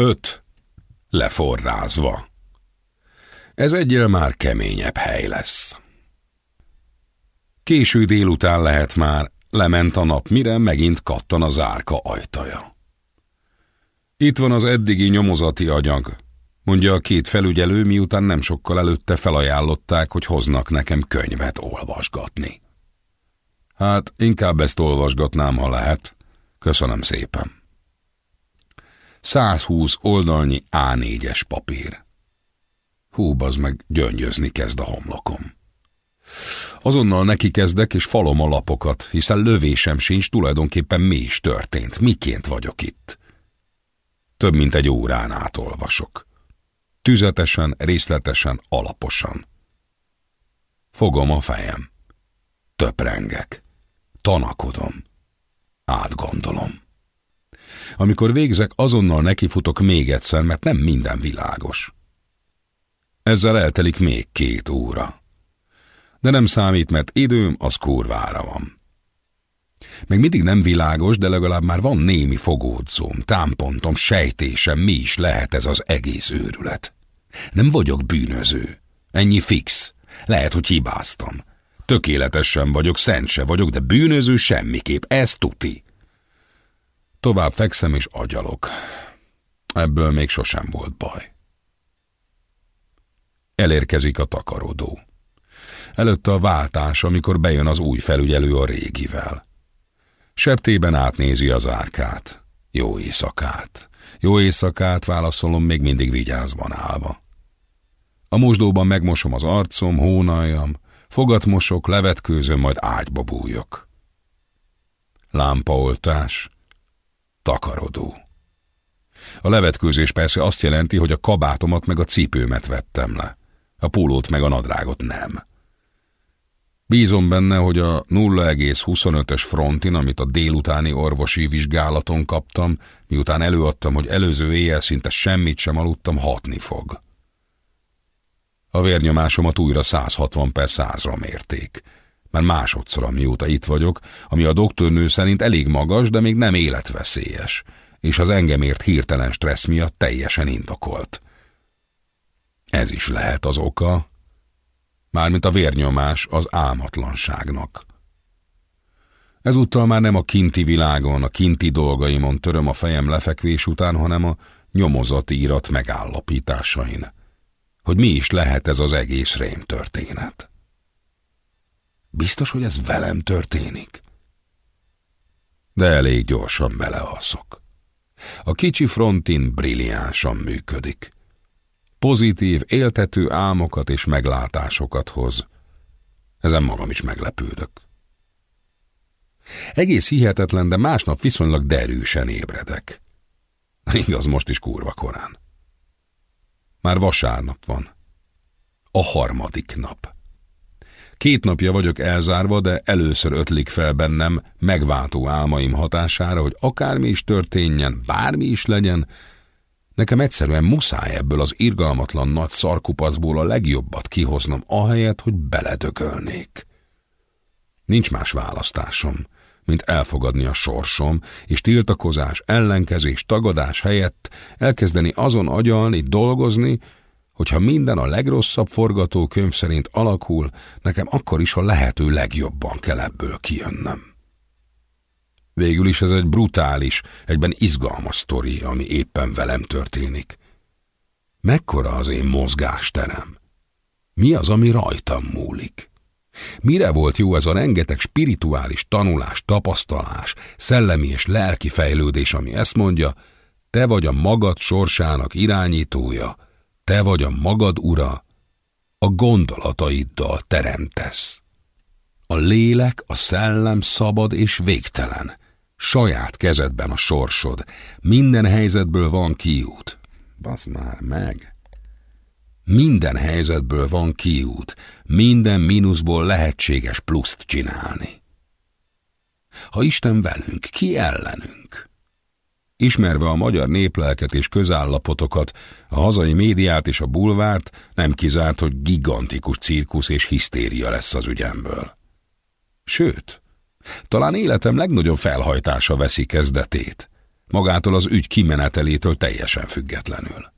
Öt. Leforrázva. Ez egyel már keményebb hely lesz. Késő délután lehet már, lement a nap, mire megint kattan az árka ajtaja. Itt van az eddigi nyomozati anyag, mondja a két felügyelő, miután nem sokkal előtte felajánlották, hogy hoznak nekem könyvet olvasgatni. Hát, inkább ezt olvasgatnám, ha lehet. Köszönöm szépen. 120 oldalnyi A4-es papír. Hú, az meg gyöngyözni kezd a homlokom. Azonnal neki kezdek, és falom a lapokat, hiszen lövésem sincs, tulajdonképpen mi is történt, miként vagyok itt. Több mint egy órán átolvasok. Tüzetesen, részletesen, alaposan. Fogom a fejem. Töprengek. Tanakodom. Átgondolom. Amikor végzek, azonnal nekifutok még egyszer, mert nem minden világos. Ezzel eltelik még két óra. De nem számít, mert időm az kurvára van. Meg mindig nem világos, de legalább már van némi fogódzóm, támpontom, sejtésem, mi is lehet ez az egész őrület. Nem vagyok bűnöző. Ennyi fix. Lehet, hogy hibáztam. Tökéletesen vagyok, szent se vagyok, de bűnöző semmiképp, ez tuti. Tovább fekszem és agyalok. Ebből még sosem volt baj. Elérkezik a takarodó. Előtte a váltás, amikor bejön az új felügyelő a régivel. Septében átnézi az árkát. Jó éjszakát. Jó éjszakát, válaszolom még mindig vigyázban állva. A mosdóban megmosom az arcom, hónaljam, fogat mosok, levetkőzöm, majd ágyba bújok. Lámpaoltás, takarodó. A levetkőzés persze azt jelenti, hogy a kabátomat meg a cipőmet vettem le. A pólót meg a nadrágot nem. Bízom benne, hogy a 0,25-ös frontin, amit a délutáni orvosi vizsgálaton kaptam, miután előadtam, hogy előző éjjel szinte semmit sem aludtam, hatni fog. A vérnyomásomat újra 160 per 100-ra mérték. Már másodszor, amióta itt vagyok, ami a doktornő szerint elég magas, de még nem életveszélyes, és az engemért hirtelen stressz miatt teljesen indokolt. Ez is lehet az oka, mármint a vérnyomás az álmatlanságnak. Ezúttal már nem a kinti világon, a kinti dolgaimon töröm a fejem lefekvés után, hanem a nyomozati írat megállapításain. Hogy mi is lehet ez az egész rém történet. Biztos, hogy ez velem történik? De elég gyorsan belealszok. A kicsi frontin brilliánsan működik pozitív, éltető álmokat és meglátásokat hoz. Ezen magam is meglepődök. Egész hihetetlen, de másnap viszonylag derűsen ébredek. Igaz, most is kurva korán. Már vasárnap van. A harmadik nap. Két napja vagyok elzárva, de először ötlik fel bennem megváltó álmaim hatására, hogy akármi is történjen, bármi is legyen, Nekem egyszerűen muszáj ebből az irgalmatlan nagy szarkupacból a legjobbat kihoznom, ahelyett, hogy beledögölnék. Nincs más választásom, mint elfogadni a sorsom, és tiltakozás, ellenkezés, tagadás helyett elkezdeni azon agyalni, dolgozni, hogyha minden a legrosszabb forgatókönyv szerint alakul, nekem akkor is a lehető legjobban kell ebből kijönnem. Végül is ez egy brutális, egyben izgalmas sztori, ami éppen velem történik. Mekkora az én mozgásterem? Mi az, ami rajtam múlik? Mire volt jó ez a rengeteg spirituális tanulás, tapasztalás, szellemi és lelki fejlődés, ami ezt mondja, te vagy a magad sorsának irányítója, te vagy a magad ura, a gondolataiddal teremtesz. A lélek, a szellem szabad és végtelen. Saját kezedben a sorsod. Minden helyzetből van kiút. Basz már meg. Minden helyzetből van kiút. Minden mínuszból lehetséges pluszt csinálni. Ha Isten velünk, ki ellenünk? Ismerve a magyar néplelket és közállapotokat, a hazai médiát és a bulvárt, nem kizárt, hogy gigantikus cirkusz és hisztéria lesz az ügyemből. Sőt, talán életem legnagyobb felhajtása veszi kezdetét. magától az ügy kimenetelétől teljesen függetlenül.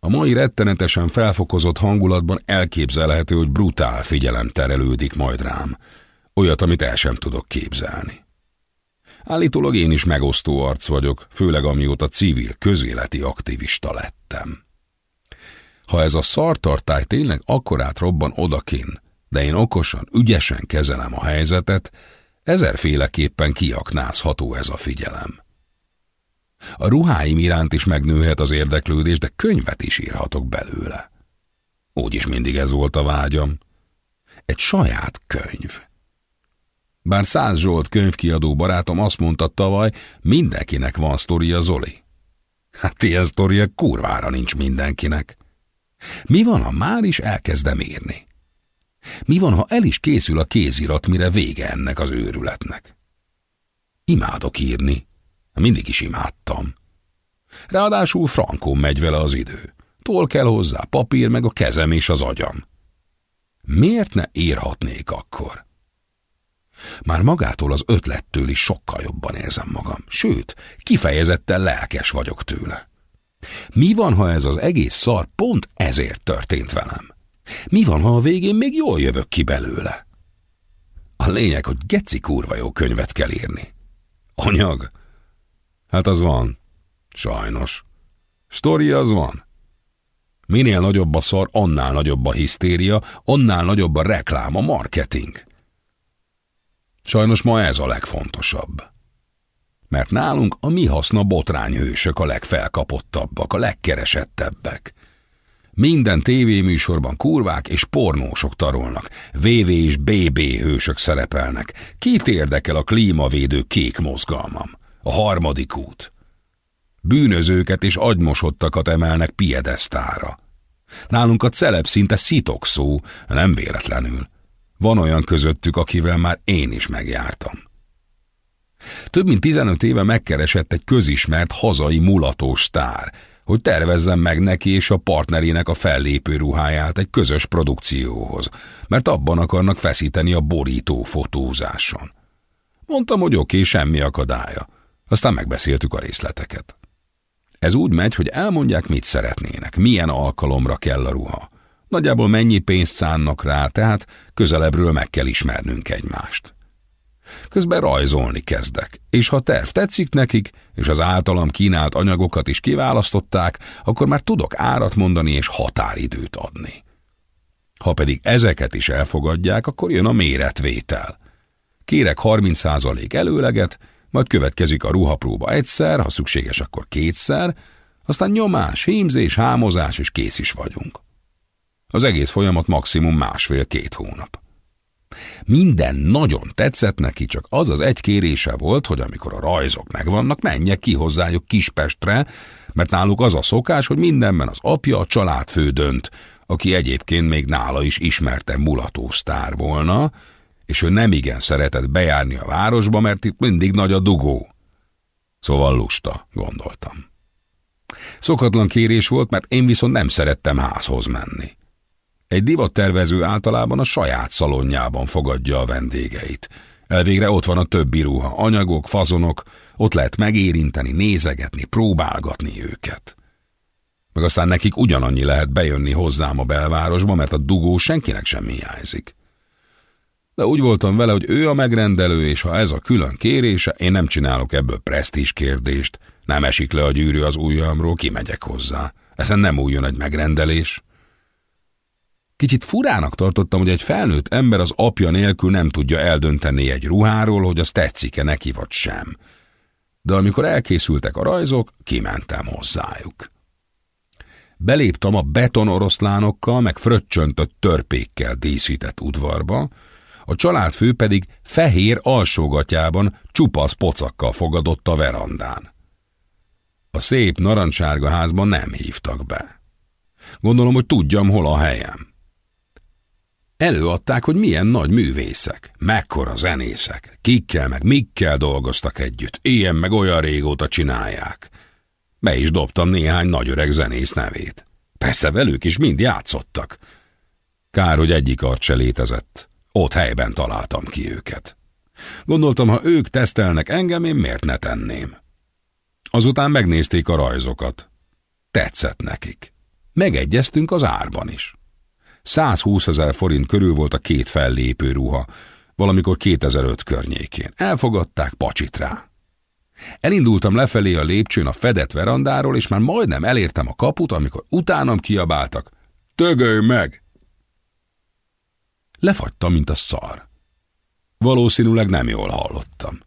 A mai rettenetesen felfokozott hangulatban elképzelhető, hogy brutál figyelem terelődik majd rám, olyat, amit el sem tudok képzelni. Állítólag én is megosztó arc vagyok, főleg amióta civil, közéleti aktivista lettem. Ha ez a szartartály tényleg akkorát robban odakin, de én okosan, ügyesen kezelem a helyzetet, ezerféleképpen kiaknázható ez a figyelem. A ruháim iránt is megnőhet az érdeklődés, de könyvet is írhatok belőle. Úgyis mindig ez volt a vágyam. Egy saját könyv. Bár Száz Zsolt könyvkiadó barátom azt mondta tavaly, mindenkinek van sztoria Zoli. Hát ilyen sztoria kurvára nincs mindenkinek. Mi van, ha már is elkezdem írni? Mi van, ha el is készül a kézirat, mire vége ennek az őrületnek? Imádok írni. Mindig is imádtam. Ráadásul frankon megy vele az idő. Tol kell hozzá papír, meg a kezem és az agyam. Miért ne írhatnék akkor? Már magától az ötlettől is sokkal jobban érzem magam, sőt, kifejezetten lelkes vagyok tőle. Mi van, ha ez az egész szar pont ezért történt velem? Mi van, ha a végén még jól jövök ki belőle? A lényeg, hogy geci kurva jó könyvet kell írni. Anyag? Hát az van. Sajnos. Sztori az van. Minél nagyobb a szar, annál nagyobb a hisztéria, annál nagyobb a reklám, a marketing. Sajnos ma ez a legfontosabb. Mert nálunk a mi haszna botrányhősök a legfelkapottabbak, a legkeresettebbek. Minden tévéműsorban kurvák és pornósok tarolnak, VV és BB hősök szerepelnek. Kit érdekel a klímavédő kék mozgalmam? A harmadik út. Bűnözőket és agymosottakat emelnek piedesztára. Nálunk a celeb szinte szitok szó, nem véletlenül. Van olyan közöttük, akivel már én is megjártam. Több mint 15 éve megkeresett egy közismert hazai mulatós sztár, hogy tervezzem meg neki és a partnerének a fellépő ruháját egy közös produkcióhoz, mert abban akarnak feszíteni a borító fotózáson. Mondtam, hogy oké, semmi akadálya. Aztán megbeszéltük a részleteket. Ez úgy megy, hogy elmondják, mit szeretnének, milyen alkalomra kell a ruha. Nagyjából mennyi pénzt szánnak rá, tehát közelebbről meg kell ismernünk egymást. Közben rajzolni kezdek, és ha terv tetszik nekik, és az általam kínált anyagokat is kiválasztották, akkor már tudok árat mondani és határidőt adni. Ha pedig ezeket is elfogadják, akkor jön a méretvétel. Kérek 30% előleget, majd következik a ruhapróba egyszer, ha szükséges, akkor kétszer, aztán nyomás, hímzés, hámozás, és kész is vagyunk. Az egész folyamat maximum másfél-két hónap. Minden nagyon tetszett neki, csak az az egy kérése volt, hogy amikor a rajzok megvannak, menjek ki hozzájuk Kispestre, mert náluk az a szokás, hogy mindenben az apja a családfő dönt, aki egyébként még nála is ismerte mulató sztár volna, és ő nem igen szeretett bejárni a városba, mert itt mindig nagy a dugó. Szóval lusta, gondoltam. Szokatlan kérés volt, mert én viszont nem szerettem házhoz menni. Egy divattervező általában a saját szalonjában fogadja a vendégeit. Elvégre ott van a többi ruha, anyagok, fazonok, ott lehet megérinteni, nézegetni, próbálgatni őket. Meg aztán nekik ugyanannyi lehet bejönni hozzám a belvárosba, mert a dugó senkinek sem hiányzik. De úgy voltam vele, hogy ő a megrendelő, és ha ez a külön kérése, én nem csinálok ebből presztízs kérdést, nem esik le a gyűrű az ujjamról, kimegyek hozzá. Ezen nem újjon egy megrendelés. Kicsit furának tartottam, hogy egy felnőtt ember az apja nélkül nem tudja eldönteni egy ruháról, hogy az tetszik-e neki vagy sem. De amikor elkészültek a rajzok, kimentem hozzájuk. Beléptem a betonoroszlánokkal, meg fröccsöntött törpékkel díszített udvarba, a családfő pedig fehér alsógatjában csupasz pocakkal fogadott a verandán. A szép narancsárga házban nem hívtak be. Gondolom, hogy tudjam, hol a helyem. Előadták, hogy milyen nagy művészek, mekkora zenészek, kikkel meg mikkel dolgoztak együtt, ilyen meg olyan régóta csinálják. Be is dobtam néhány nagyöreg zenész nevét. Persze velük is mind játszottak. Kár, hogy egyik art se létezett. Ott helyben találtam ki őket. Gondoltam, ha ők tesztelnek engem, én miért ne tenném? Azután megnézték a rajzokat. Tetszett nekik. Megegyeztünk az árban is. 120 ezer forint körül volt a két fellépő ruha, valamikor 2005 környékén. Elfogadták pacsit rá. Elindultam lefelé a lépcsőn a fedett verandáról, és már majdnem elértem a kaput, amikor utánam kiabáltak. Tögölj meg! Lefagytam, mint a szar. Valószínűleg nem jól hallottam.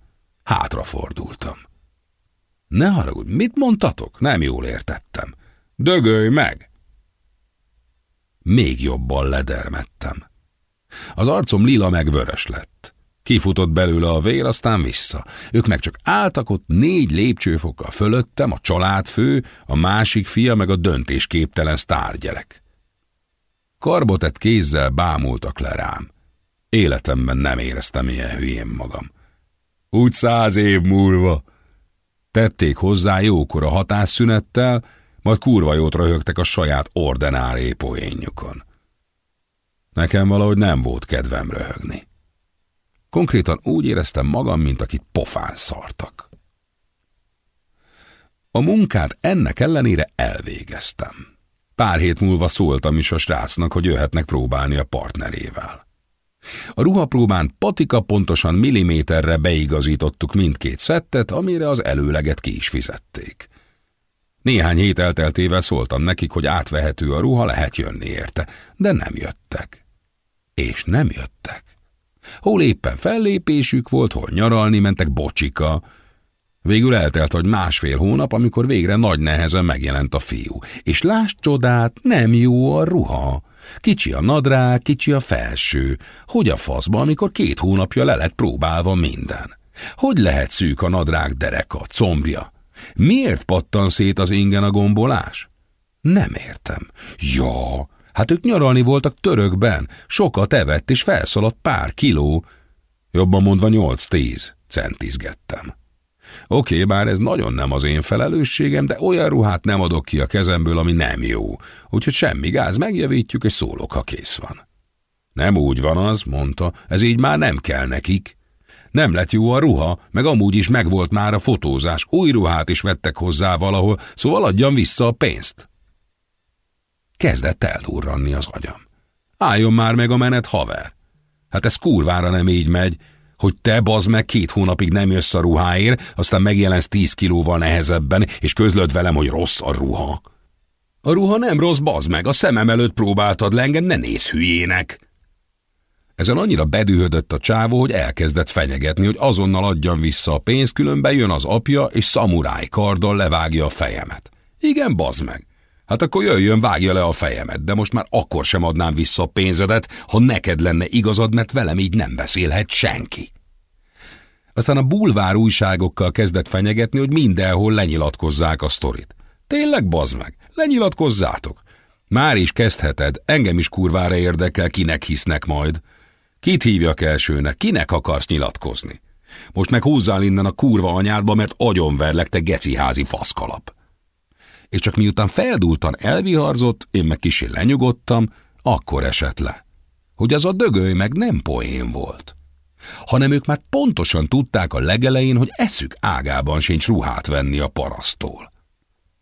Hátrafordultam. Ne haragudj, mit mondtatok? Nem jól értettem. Dögölj meg! Még jobban ledermettem. Az arcom lila meg vörös lett. Kifutott belőle a vér, aztán vissza. Ők meg csak álltak ott négy lépcsőfokkal fölöttem, a családfő, a másik fia, meg a döntésképtelen sztárgyerek. Karbotett kézzel bámultak le rám. Életemben nem éreztem ilyen hülyén magam. Úgy száz év múlva. Tették hozzá jókora hatásszünettel, majd kurva jót röhögtek a saját ordenáré poénjukon. Nekem valahogy nem volt kedvem röhögni. Konkrétan úgy éreztem magam, mint akit pofán szartak. A munkát ennek ellenére elvégeztem. Pár hét múlva szóltam is a srácnak, hogy jöhetnek próbálni a partnerével. A ruhapróbán patika pontosan milliméterre beigazítottuk mindkét szettet, amire az előleget ki is fizették. Néhány hét elteltével szóltam nekik, hogy átvehető a ruha, lehet jönni érte, de nem jöttek. És nem jöttek. Hol éppen fellépésük volt, hol nyaralni mentek bocsika. Végül eltelt vagy másfél hónap, amikor végre nagy nehezen megjelent a fiú. És lásd csodát, nem jó a ruha. Kicsi a nadrág, kicsi a felső. Hogy a faszba, amikor két hónapja le lett próbálva minden? Hogy lehet szűk a nadrág dereka, combja? Miért pattan szét az ingen a gombolás? Nem értem. Ja, hát ők nyaralni voltak törökben, sokat evett és felszaladt pár kiló. Jobban mondva nyolc-tíz, centizgettem. Oké, bár ez nagyon nem az én felelősségem, de olyan ruhát nem adok ki a kezemből, ami nem jó. Úgyhogy semmi gáz, megjavítjuk, és szólok, ha kész van. Nem úgy van az, mondta, ez így már nem kell nekik. Nem lett jó a ruha, meg amúgy is megvolt már a fotózás, új ruhát is vettek hozzá valahol, szóval adjam vissza a pénzt. Kezdett eldurranni az agyam. Álljon már meg a menet, haver. Hát ez kurvára nem így megy, hogy te, bazd meg, két hónapig nem jössz a ruháért, aztán megjelensz tíz kilóval nehezebben, és közlöd velem, hogy rossz a ruha. A ruha nem rossz, bazd meg, a szemem előtt próbáltad le engem, ne néz hülyének. Ezen annyira bedühödött a csávó, hogy elkezdett fenyegetni, hogy azonnal adjam vissza a pénzt, különben jön az apja, és szamuráj karddal levágja a fejemet. Igen, bazd meg. Hát akkor jöjjön, vágja le a fejemet, de most már akkor sem adnám vissza a pénzedet, ha neked lenne igazad, mert velem így nem beszélhet senki. Aztán a bulvár újságokkal kezdett fenyegetni, hogy mindenhol lenyilatkozzák a sztorit. Tényleg, bazd meg, lenyilatkozzátok. Már is kezdheted, engem is kurvára érdekel, kinek hisznek majd. Kit hívjak elsőnek, kinek akarsz nyilatkozni? Most meg húzzál innen a kurva anyádba, mert agyonverlek, te geciházi faszkalap és csak miután feldúltan elviharzott, én meg kisé lenyugodtam, akkor esett le. Hogy az a dögöly meg nem poén volt, hanem ők már pontosan tudták a legelején, hogy eszük ágában sincs ruhát venni a parasztól.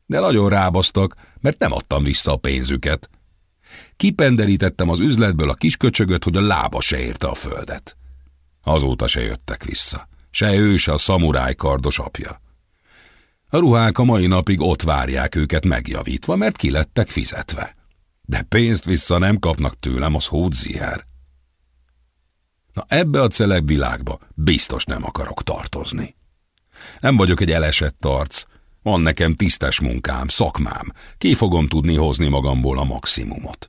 De nagyon rábasztak, mert nem adtam vissza a pénzüket. Kipenderítettem az üzletből a kisköcsögöt, hogy a lába se érte a földet. Azóta se jöttek vissza. Se ő, se a szamuráj kardos apja. A ruhák a mai napig ott várják őket megjavítva, mert ki lettek fizetve. De pénzt vissza nem kapnak tőlem, az hódziher. Na ebbe a celeb világba biztos nem akarok tartozni. Nem vagyok egy elesett arc, van nekem tisztes munkám, szakmám, ki fogom tudni hozni magamból a maximumot.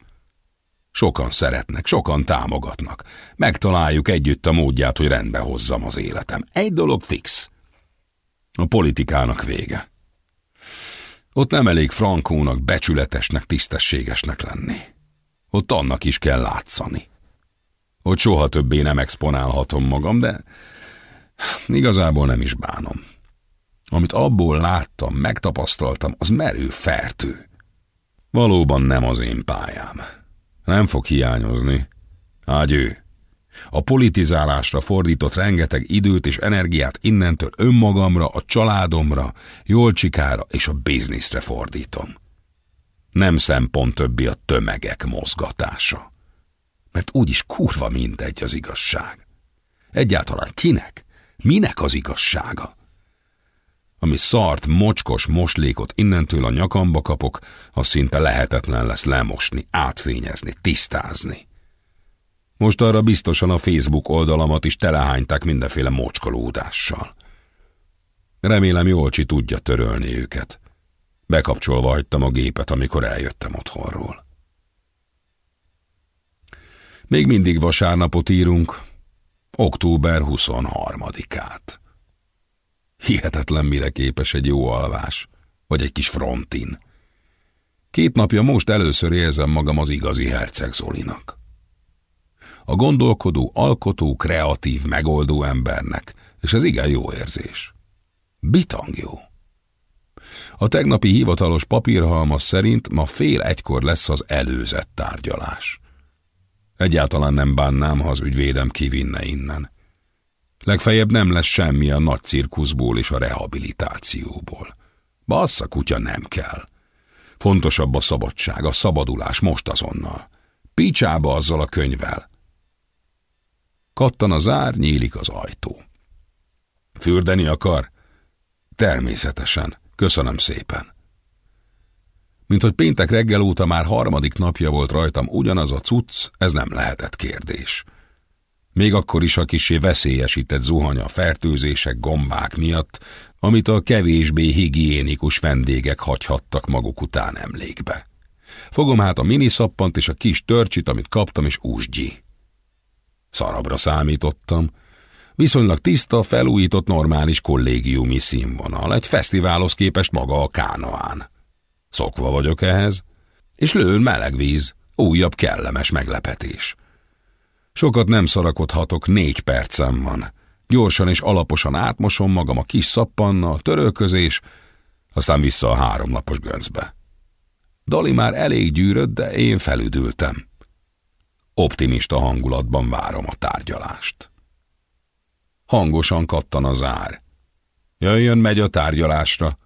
Sokan szeretnek, sokan támogatnak. Megtaláljuk együtt a módját, hogy rendbe hozzam az életem. Egy dolog fix – a politikának vége. Ott nem elég frankónak, becsületesnek, tisztességesnek lenni. Ott annak is kell látszani. Hogy soha többé nem exponálhatom magam, de igazából nem is bánom. Amit abból láttam, megtapasztaltam, az merő fertő. Valóban nem az én pályám. Nem fog hiányozni. Ágyő. A politizálásra fordított rengeteg időt és energiát innentől önmagamra, a családomra, Jolcsikára és a bizniszre fordítom. Nem szempont többi a tömegek mozgatása. Mert úgyis kurva mindegy az igazság. Egyáltalán kinek? Minek az igazsága? Ami szart, mocskos moslékot innentől a nyakamba kapok, az szinte lehetetlen lesz lemosni, átfényezni, tisztázni. Most arra biztosan a Facebook oldalamat is telehányták mindenféle mocskolódással. Remélem Jolcsi tudja törölni őket. Bekapcsolva hagytam a gépet, amikor eljöttem otthonról. Még mindig vasárnapot írunk, október 23-át. Hihetetlen mire képes egy jó alvás, vagy egy kis frontin. Két napja most először érzem magam az igazi herceg Zolinak. A gondolkodó, alkotó, kreatív, megoldó embernek, és ez igen jó érzés. Bitang jó. A tegnapi hivatalos papírhalmaz szerint ma fél egykor lesz az előzett tárgyalás. Egyáltalán nem bánnám, ha az ügyvédem kivinne innen. Legfeljebb nem lesz semmi a nagy cirkuszból és a rehabilitációból. Bassza kutya nem kell. Fontosabb a szabadság, a szabadulás most azonnal. Picsába azzal a könyvvel. Kattan a zár, nyílik az ajtó. Fürdeni akar? Természetesen. Köszönöm szépen. Mint hogy péntek reggel óta már harmadik napja volt rajtam ugyanaz a cucc, ez nem lehetett kérdés. Még akkor is a kisé veszélyesített zuhanya a fertőzések, gombák miatt, amit a kevésbé higiénikus vendégek hagyhattak maguk után emlékbe. Fogom hát a miniszappant és a kis törcsit, amit kaptam, és úsgyi. Szarabra számítottam. Viszonylag tiszta, felújított normális kollégiumi színvonal, egy fesztiválhoz képest maga a kánoán. Szokva vagyok ehhez, és lőn meleg víz, újabb kellemes meglepetés. Sokat nem szarakodhatok, négy percem van. Gyorsan és alaposan átmosom magam a kis szappannal, törölközés, aztán vissza a háromnapos göncbe. Dali már elég gyűrött, de én felüdültem. Optimista hangulatban várom a tárgyalást. Hangosan kattan az ár. Jöjjön, megy a tárgyalásra.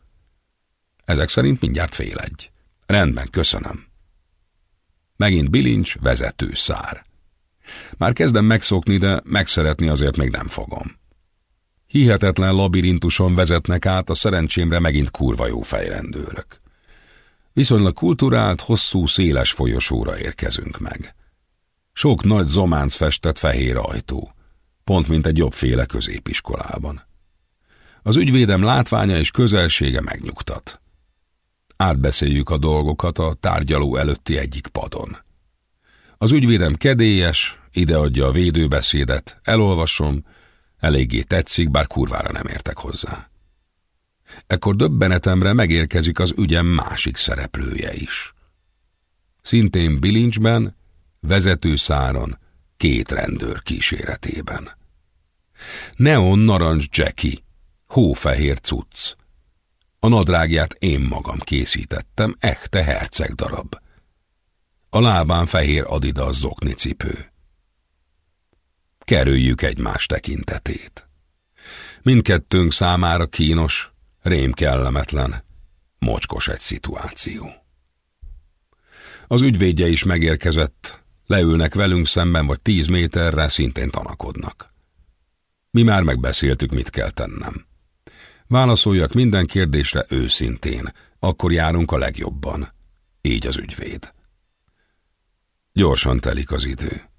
Ezek szerint mindjárt fél egy. Rendben, köszönöm. Megint bilincs, vezető szár. Már kezdem megszokni, de megszeretni azért még nem fogom. Hihetetlen labirintuson vezetnek át, a szerencsémre megint kurva jó fejrendőrök. Viszonylag kulturált, hosszú, széles folyosóra érkezünk meg. Sok nagy zománc festett fehér ajtó, pont mint egy jobbféle középiskolában. Az ügyvédem látványa és közelsége megnyugtat. Átbeszéljük a dolgokat a tárgyaló előtti egyik padon. Az ügyvédem kedélyes, ideadja a védőbeszédet, elolvasom, eléggé tetszik, bár kurvára nem értek hozzá. Ekkor döbbenetemre megérkezik az ügyem másik szereplője is. Szintén bilincsben, vezetőszáron, két rendőr kíséretében. Neon narancs Jackie, hófehér cucc. A nadrágját én magam készítettem, echte herceg darab. A lábán fehér adidas zokni cipő. Kerüljük egymás tekintetét. Mindkettőnk számára kínos, rém kellemetlen, mocskos egy szituáció. Az ügyvédje is megérkezett, leülnek velünk szemben vagy tíz méterre, szintén tanakodnak. Mi már megbeszéltük, mit kell tennem. Válaszoljak minden kérdésre őszintén, akkor járunk a legjobban. Így az ügyvéd. Gyorsan telik az idő.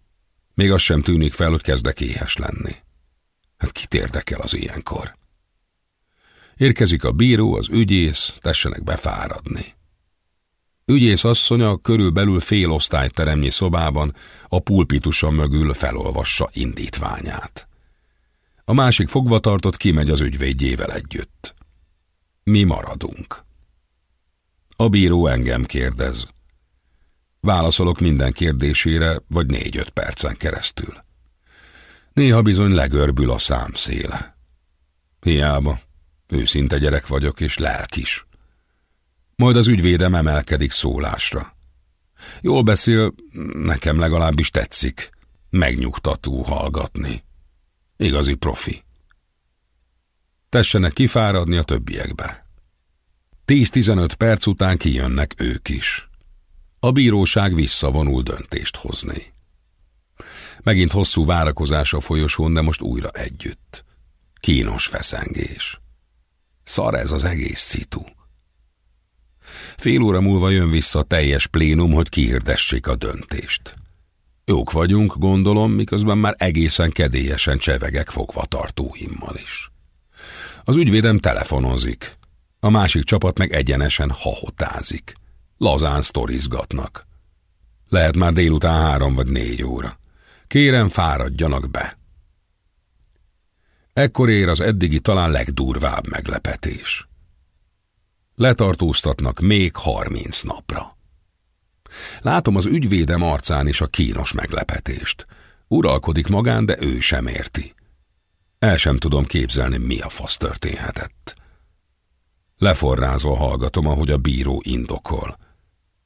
Még az sem tűnik fel, hogy kezdek éhes lenni. Hát kit érdekel az ilyenkor? Érkezik a bíró, az ügyész, tessenek befáradni. Ügyész asszonya körülbelül fél osztályteremnyi szobában a pulpituson mögül felolvassa indítványát. A másik fogvatartott kimegy az ügyvédjével együtt. Mi maradunk. A bíró engem kérdez. Válaszolok minden kérdésére, vagy négy-öt percen keresztül. Néha bizony legörbül a szám széle. Hiába, őszinte gyerek vagyok és lelkis. Majd az ügyvédem emelkedik szólásra. Jól beszél, nekem legalábbis tetszik. Megnyugtató hallgatni. Igazi profi. Tessenek kifáradni a többiekbe. 10-15 perc után kijönnek ők is. A bíróság visszavonul döntést hozni. Megint hosszú várakozás a folyosón, de most újra együtt. Kínos feszengés. Szar ez az egész szitu. Fél óra múlva jön vissza a teljes plénum, hogy kihirdessék a döntést. Jók vagyunk, gondolom, miközben már egészen kedélyesen csevegek fogvatartóimmal is. Az ügyvédem telefonozik, a másik csapat meg egyenesen hahotázik. Lazán sztorizgatnak. Lehet már délután három vagy négy óra. Kérem, fáradjanak be. Ekkor ér az eddigi talán legdurvább meglepetés. Letartóztatnak még harminc napra. Látom az ügyvédem arcán is a kínos meglepetést. Uralkodik magán, de ő sem érti. El sem tudom képzelni, mi a fasz történhetett. Leforrázva hallgatom, ahogy a bíró indokol.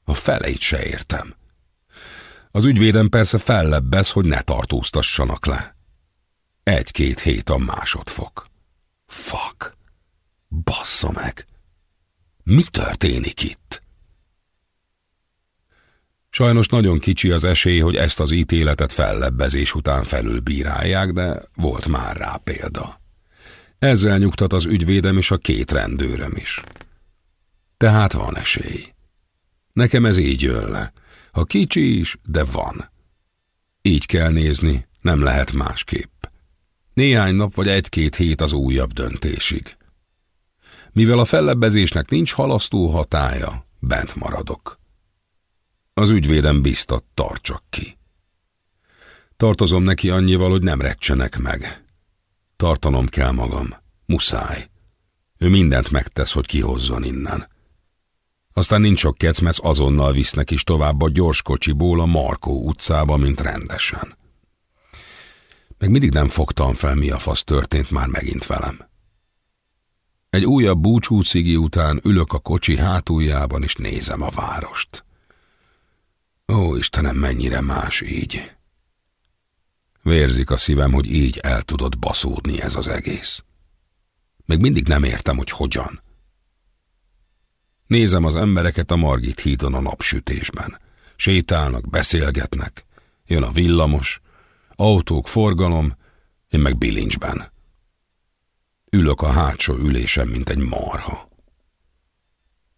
A feleit se értem. Az ügyvédem persze fellebbez, hogy ne tartóztassanak le. Egy-két hét a másodfok. Fuck. Bassza meg. Mi történik itt? Sajnos nagyon kicsi az esély, hogy ezt az ítéletet fellebbezés után felülbírálják, de volt már rá példa. Ezzel nyugtat az ügyvédem és a két rendőröm is. Tehát van esély. Nekem ez így jön le. Ha kicsi is, de van. Így kell nézni, nem lehet másképp. Néhány nap vagy egy-két hét az újabb döntésig. Mivel a fellebbezésnek nincs halasztó hatája, bent maradok. Az ügyvédem biztat, tartsak ki. Tartozom neki annyival, hogy nem recsenek meg. Tartanom kell magam. Muszáj. Ő mindent megtesz, hogy kihozzon innen. Aztán nincs sok kecmesz, azonnal visznek is tovább a gyorskocsiból a Markó utcába, mint rendesen. Meg mindig nem fogtam fel, mi a fasz történt már megint velem. Egy újabb búcsúcigi után ülök a kocsi hátuljában, és nézem a várost. Ó, Istenem, mennyire más így. Vérzik a szívem, hogy így el tudod baszódni ez az egész. Meg mindig nem értem, hogy hogyan. Nézem az embereket a Margit hídon a napsütésben. Sétálnak, beszélgetnek, jön a villamos, autók forgalom, én meg bilincsben. Ülök a hátsó ülésen, mint egy marha.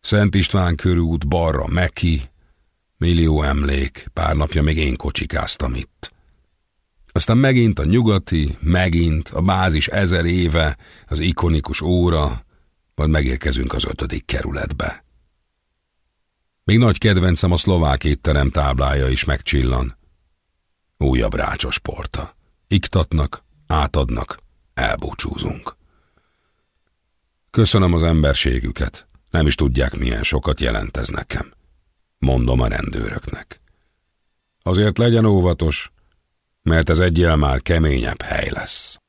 Szent István körút, balra Meki, millió emlék, pár napja még én kocsikáztam itt. Aztán megint a nyugati, megint a bázis ezer éve, az ikonikus óra, majd megérkezünk az ötödik kerületbe. Még nagy kedvencem a szlovák étterem táblája is megcsillan. Újabb rácsos porta. Iktatnak, átadnak, elbúcsúzunk. Köszönöm az emberségüket. Nem is tudják, milyen sokat jelent ez nekem. Mondom a rendőröknek. Azért legyen óvatos, mert ez egyel már keményebb hely lesz.